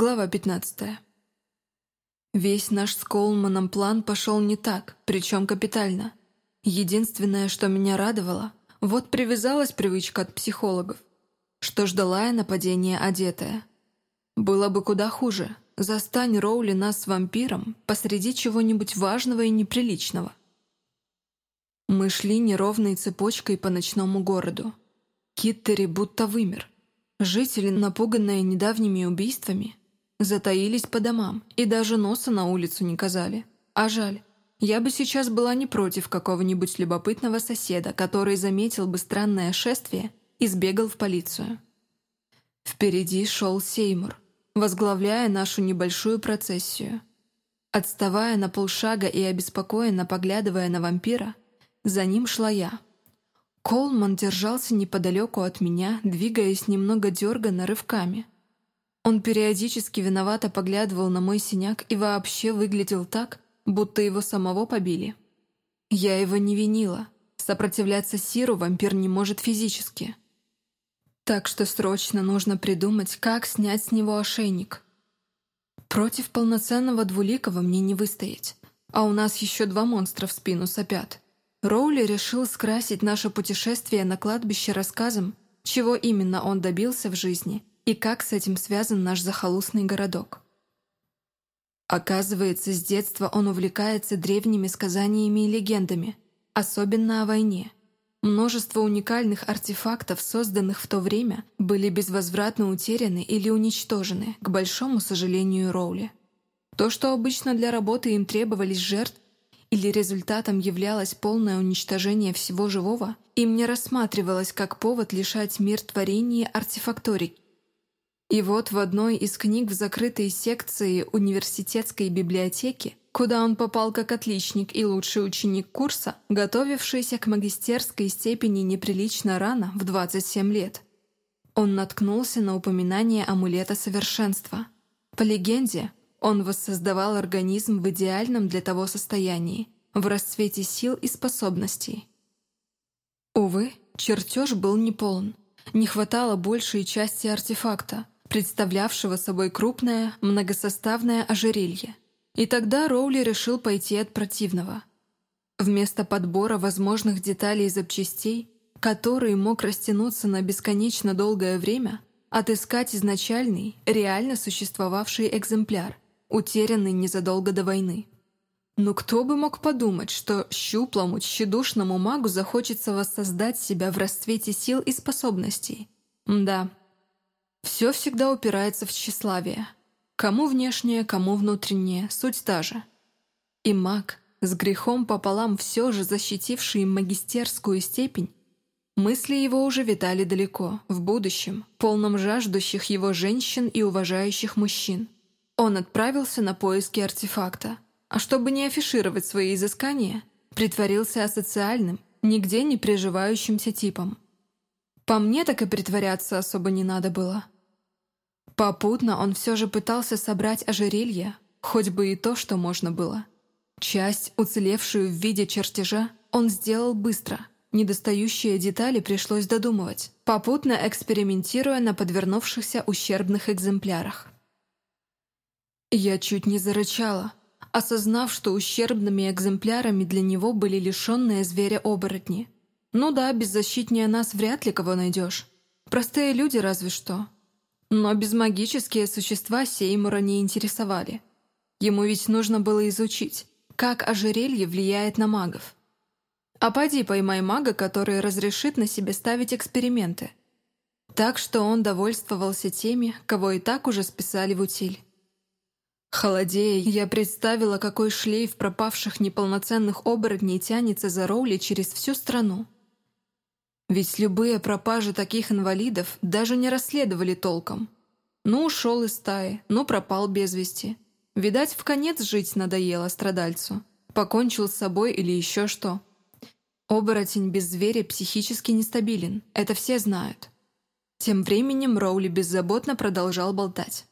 Глава 15. Весь наш с Колманом план пошел не так, причем капитально. Единственное, что меня радовало, вот привязалась привычка от психологов, что ждала я нападения одетая. Было бы куда хуже, застань Роули нас с вампиром посреди чего-нибудь важного и неприличного. Мы шли неровной цепочкой по ночному городу. Киттери будто вымер. Жители, напуганные недавними убийствами, Затаились по домам и даже носа на улицу не казали. А жаль. Я бы сейчас была не против какого-нибудь любопытного соседа, который заметил бы странное шествие и сбегал в полицию. Впереди шел Сеймур, возглавляя нашу небольшую процессию. Отставая на полшага и обеспокоенно поглядывая на вампира, за ним шла я. Колман держался неподалеку от меня, двигаясь немного дерганно рывками – он периодически виновато поглядывал на мой синяк и вообще выглядел так, будто его самого побили. Я его не винила. Сопротивляться Сиру вампир не может физически. Так что срочно нужно придумать, как снять с него ошейник. Против полноценного двуликого мне не выстоять, а у нас еще два монстра в спину сопят. Роули решил скрасить наше путешествие на кладбище рассказом, чего именно он добился в жизни – и как с этим связан наш захолустный городок. Оказывается, с детства он увлекается древними сказаниями и легендами, особенно о войне. Множество уникальных артефактов, созданных в то время, были безвозвратно утеряны или уничтожены, к большому сожалению Роули. То, что обычно для работы им требовались жертв, или результатом являлось полное уничтожение всего живого, им не рассматривалось как повод лишать мир творения артефакторики, и вот в одной из книг в закрытой секции университетской библиотеки, куда он попал как отличник и лучший ученик курса, готовившийся к магистерской степени неприлично рано, в 27 лет, он наткнулся на упоминание амулета совершенства. По легенде, он воссоздавал организм в идеальном для того состоянии, в расцвете сил и способностей. Увы, чертеж был неполн. Не хватало большей части артефакта, представлявшего собой крупное, многосоставное ожерелье. И тогда Роули решил пойти от противного. Вместо подбора возможных деталей и запчастей, который мог растянуться на бесконечно долгое время, отыскать изначальный, реально существовавший экземпляр, утерянный незадолго до войны. Но кто бы мог подумать, что щуплому, тщедушному магу захочется воссоздать себя в расцвете сил и способностей? Да, все всегда упирается в тщеславие. Кому внешнее, кому внутреннее, суть та же. И маг, с грехом пополам все же защитивший магистерскую степень, мысли его уже витали далеко, в будущем, полном жаждущих его женщин и уважающих мужчин. Он отправился на поиски артефакта, а чтобы не афишировать свои изыскания, притворился асоциальным, нигде не приживающимся типом. По мне так и притворяться особо не надо было. Попутно он все же пытался собрать ожерелье, хоть бы и то, что можно было. Часть, уцелевшую в виде чертежа, он сделал быстро. Недостающие детали пришлось додумывать, попутно экспериментируя на подвернувшихся ущербных экземплярах. Я чуть не зарычала, осознав, что ущербными экземплярами для него были лишенные зверя-оборотни – ну да, беззащитнее нас вряд ли кого найдешь. Простые люди разве что. Но безмагические существа Сеймура не интересовали. Ему ведь нужно было изучить, как ожерелье влияет на магов. А поди поймай мага, который разрешит на себе ставить эксперименты. Так что он довольствовался теми, кого и так уже списали в утиль. Холодея, я представила, какой шлейф пропавших неполноценных оборотней тянется за Роули через всю страну. Ведь любые пропажи таких инвалидов даже не расследовали толком. Ну, ушел из стаи, ну, пропал без вести. Видать, в конец жить надоело страдальцу. Покончил с собой или еще что. Оборотень без зверя психически нестабилен, это все знают. Тем временем Роули беззаботно продолжал болтать.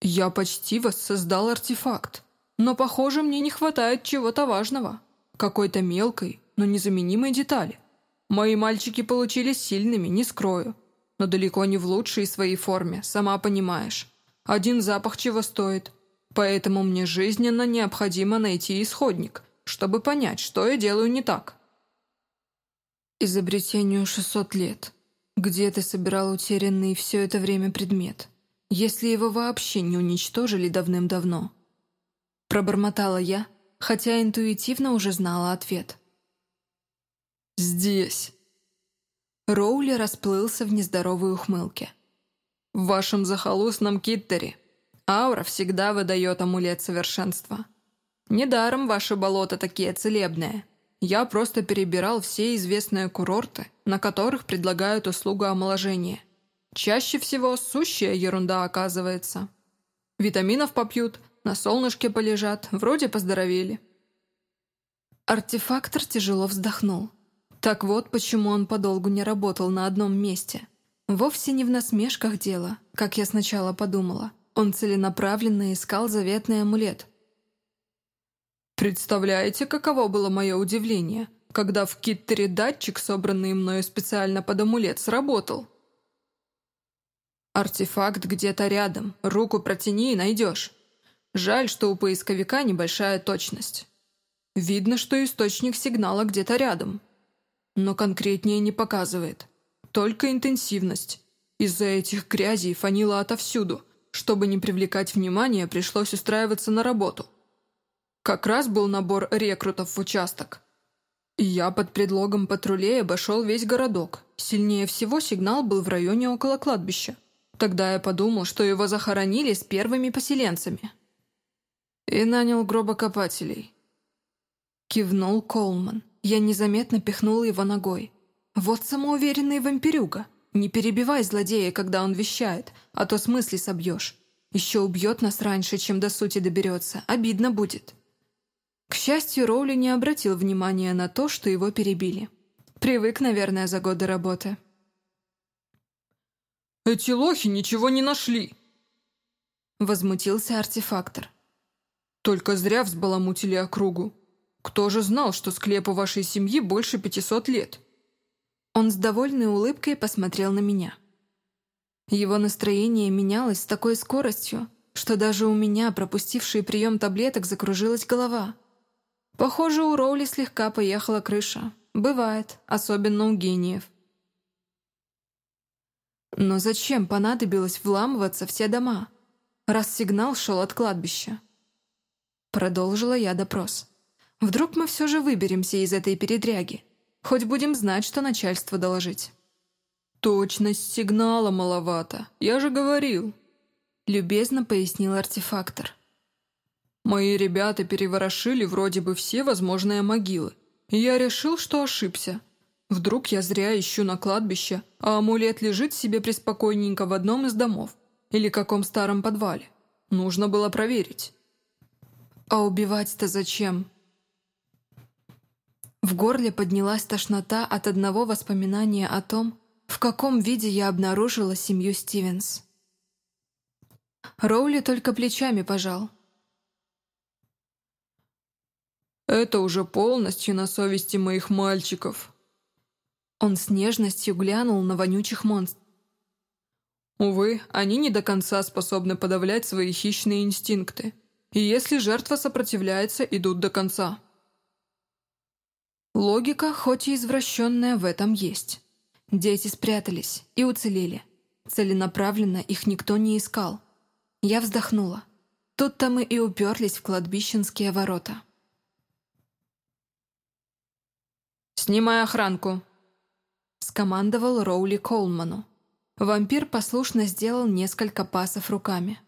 «Я почти воссоздал артефакт, но, похоже, мне не хватает чего-то важного. Какой-то мелкой, но незаменимой детали. Мои мальчики получились сильными, не скрою. но далеко не в лучшей своей форме, сама понимаешь. Один запах чего стоит. Поэтому мне жизненно необходимо найти исходник, чтобы понять, что я делаю не так. Изобретению 600 лет. Где ты собирал утерянный все это время предмет? Если его вообще не уничтожили давным-давно? Пробормотала я, хотя интуитивно уже знала ответ. «Здесь». Роули расплылся в нездоровой ухмылке. «В вашем захолустном киттере аура всегда выдает амулет совершенства. Недаром ваши болота такие целебные. Я просто перебирал все известные курорты, на которых предлагают услугу омоложения. Чаще всего сущая ерунда оказывается. Витаминов попьют, на солнышке полежат, вроде поздоровели». Артефактор тяжело вздохнул. Так вот, почему он подолгу не работал на одном месте. Вовсе не в насмешках дело, как я сначала подумала. Он целенаправленно искал заветный амулет. Представляете, каково было мое удивление, когда в Киттере датчик, собранный мною специально под амулет, сработал? Артефакт где-то рядом, руку протяни и найдешь. Жаль, что у поисковика небольшая точность. Видно, что источник сигнала где-то рядом но конкретнее не показывает. Только интенсивность. Из-за этих грязей фанило отовсюду. Чтобы не привлекать внимания, пришлось устраиваться на работу. Как раз был набор рекрутов в участок. Я под предлогом патрулей обошел весь городок. Сильнее всего сигнал был в районе около кладбища. Тогда я подумал, что его захоронили с первыми поселенцами. И нанял гробокопателей. Кивнул Колман. Я незаметно пихнула его ногой. «Вот самоуверенный вампирюга. Не перебивай злодея, когда он вещает, а то с мысли собьешь. Еще убьет нас раньше, чем до сути доберется. Обидно будет». К счастью, Роули не обратил внимания на то, что его перебили. Привык, наверное, за годы работы. «Эти лохи ничего не нашли!» Возмутился артефактор. «Только зря взбаламутили округу. Кто же знал, что склепу вашей семьи больше пятисот лет?» Он с довольной улыбкой посмотрел на меня. Его настроение менялось с такой скоростью, что даже у меня, пропустившей прием таблеток, закружилась голова. Похоже, у Роули слегка поехала крыша. Бывает, особенно у гениев. Но зачем понадобилось вламываться все дома, раз сигнал шел от кладбища? Продолжила я допрос. Вдруг мы все же выберемся из этой передряги. Хоть будем знать, что начальство доложить. «Точность сигнала маловато, я же говорил», — любезно пояснил артефактор. «Мои ребята переворошили вроде бы все возможные могилы, я решил, что ошибся. Вдруг я зря ищу на кладбище, а амулет лежит себе преспокойненько в одном из домов или каком старом подвале. Нужно было проверить». «А убивать-то зачем?» В горле поднялась тошнота от одного воспоминания о том, в каком виде я обнаружила семью Стивенс. Роули только плечами пожал. «Это уже полностью на совести моих мальчиков». Он с нежностью глянул на вонючих монстров. Увы, они не до конца способны подавлять свои хищные инстинкты. И если жертва сопротивляется, идут до конца. Логика, хоть и извращенная, в этом есть. Дети спрятались и уцелели. Целенаправленно их никто не искал. Я вздохнула. Тут-то мы и уперлись в кладбищенские ворота. «Снимай охранку», — скомандовал Роули Колману. Вампир послушно сделал несколько пасов руками.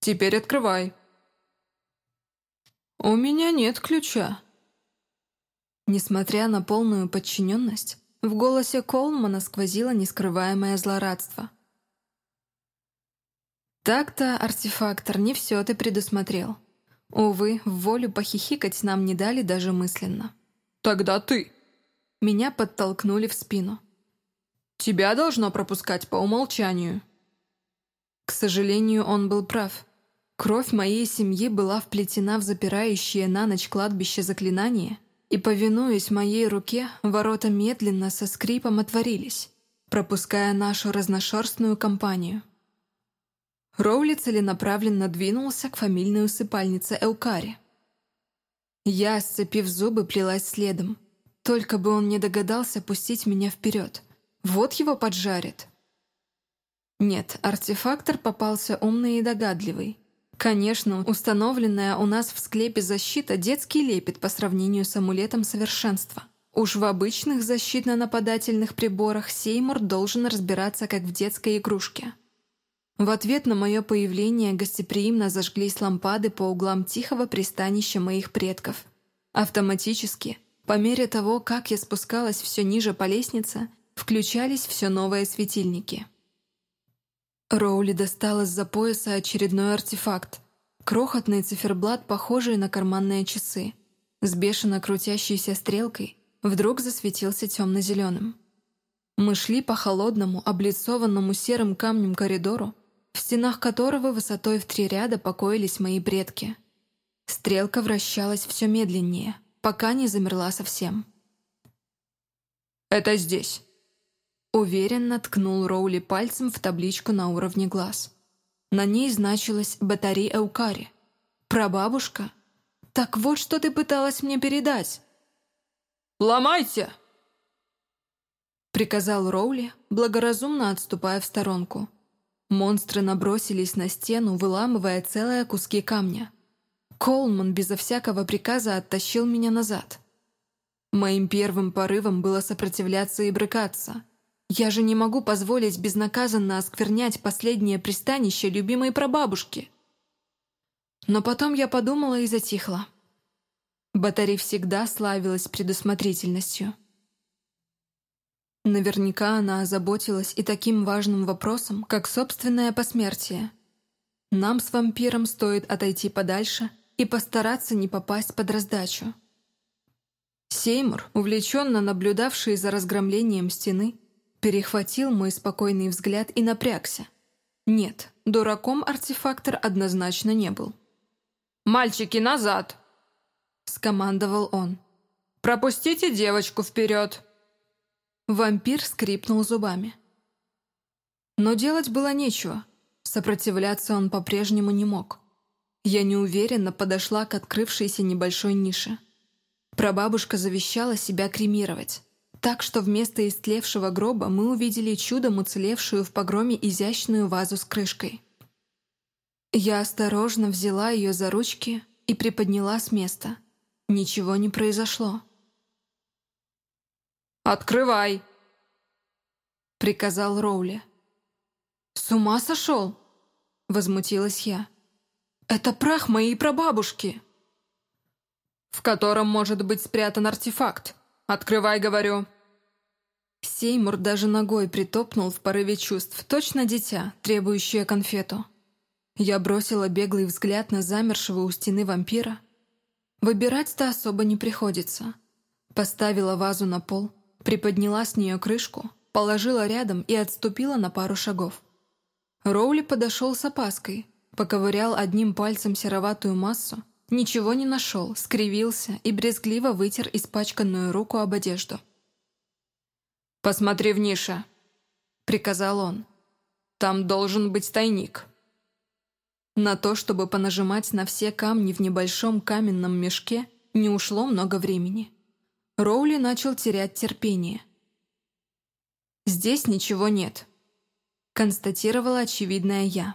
«Теперь открывай». «У меня нет ключа», Несмотря на полную подчиненность, в голосе Колмана сквозило нескрываемое злорадство. Так-то, артефактор, не все ты предусмотрел. Увы, в волю похихикать нам не дали даже мысленно. «Тогда ты!» Меня подтолкнули в спину. «Тебя должно пропускать по умолчанию». К сожалению, он был прав. Кровь моей семьи была вплетена в запирающее на ночь кладбище заклинание — и, повинуясь моей руке, ворота медленно со скрипом отворились, пропуская нашу разношерстную компанию. Роули целенаправленно двинулся к фамильной усыпальнице Эукари. Я, сцепив зубы, плелась следом. Только бы он не догадался пустить меня вперед. Вот его поджарит. Нет, артефактор попался умный и догадливый. Конечно, установленная у нас в склепе защита детский лепет по сравнению с амулетом совершенства. Уж в обычных защитно-нападательных приборах Сеймур должен разбираться, как в детской игрушке. В ответ на мое появление гостеприимно зажглись лампады по углам тихого пристанища моих предков. Автоматически, по мере того, как я спускалась все ниже по лестнице, включались все новые светильники. Роули достал из-за пояса очередной артефакт. Крохотный циферблат, похожий на карманные часы. С бешено крутящейся стрелкой вдруг засветился темно-зеленым. Мы шли по холодному, облицованному серым камнем коридору, в стенах которого высотой в три ряда покоились мои предки. Стрелка вращалась все медленнее, пока не замерла совсем. «Это здесь», Уверенно ткнул Роули пальцем в табличку на уровне глаз. На ней значилось «Батари Эукари». «Прабабушка? Так вот, что ты пыталась мне передать!» «Ломайте!» Приказал Роули, благоразумно отступая в сторонку. Монстры набросились на стену, выламывая целые куски камня. Колман безо всякого приказа оттащил меня назад. Моим первым порывом было сопротивляться и брыкаться — я же не могу позволить безнаказанно осквернять последнее пристанище любимой прабабушки. Но потом я подумала и затихла. Батари всегда славилась предусмотрительностью. Наверняка она озаботилась и таким важным вопросом, как собственное посмертие. Нам с вампиром стоит отойти подальше и постараться не попасть под раздачу. Сеймур, увлеченно наблюдавший за разгромлением стены, Перехватил мой спокойный взгляд и напрягся. Нет, дураком артефактор однозначно не был. «Мальчики, назад!» — скомандовал он. «Пропустите девочку вперед!» Вампир скрипнул зубами. Но делать было нечего. Сопротивляться он по-прежнему не мог. Я неуверенно подошла к открывшейся небольшой нише. Прабабушка завещала себя кремировать. Так что вместо истлевшего гроба мы увидели чудом уцелевшую в погроме изящную вазу с крышкой. Я осторожно взяла ее за ручки и приподняла с места. Ничего не произошло. «Открывай!» — приказал Роули. «С ума сошел?» — возмутилась я. «Это прах моей прабабушки!» «В котором может быть спрятан артефакт. Открывай, говорю!» Сеймур даже ногой притопнул в порыве чувств, точно дитя, требующее конфету. Я бросила беглый взгляд на замершего у стены вампира. Выбирать-то особо не приходится. Поставила вазу на пол, приподняла с нее крышку, положила рядом и отступила на пару шагов. Роули подошел с опаской, поковырял одним пальцем сероватую массу, ничего не нашел, скривился и брезгливо вытер испачканную руку об одежду. «Посмотри в нише», — приказал он. «Там должен быть тайник». На то, чтобы понажимать на все камни в небольшом каменном мешке, не ушло много времени. Роули начал терять терпение. «Здесь ничего нет», — констатировала очевидная я.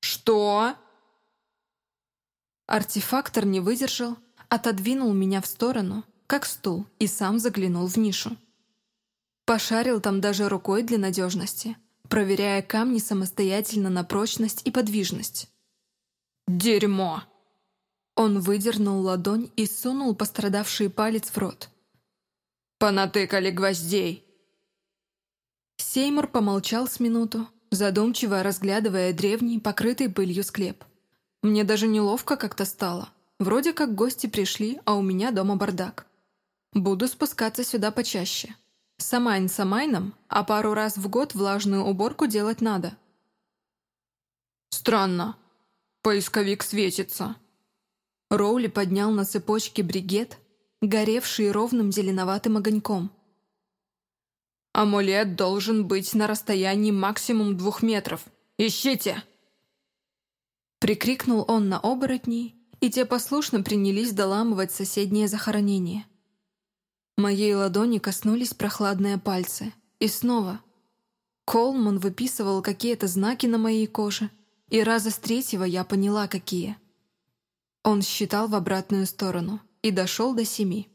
«Что?» Артефактор не выдержал, отодвинул меня в сторону, как стул, и сам заглянул в нишу. Пошарил там даже рукой для надежности, проверяя камни самостоятельно на прочность и подвижность. «Дерьмо!» Он выдернул ладонь и сунул пострадавший палец в рот. «Понатыкали гвоздей!» Сеймур помолчал с минуту, задумчиво разглядывая древний, покрытый пылью склеп. Мне даже неловко как-то стало. Вроде как гости пришли, а у меня дома бардак. Буду спускаться сюда почаще. Самайн самайном, а пару раз в год влажную уборку делать надо. Странно. Поисковик светится. Роули поднял на цепочке бригет, горевший ровным зеленоватым огоньком. Амулет должен быть на расстоянии максимум двух метров. Ищите!» Прикрикнул он на оборотней, и те послушно принялись доламывать соседнее захоронение. Моей ладони коснулись прохладные пальцы. И снова. Колман выписывал какие-то знаки на моей коже, и раза с третьего я поняла, какие. Он считал в обратную сторону и дошел до семи.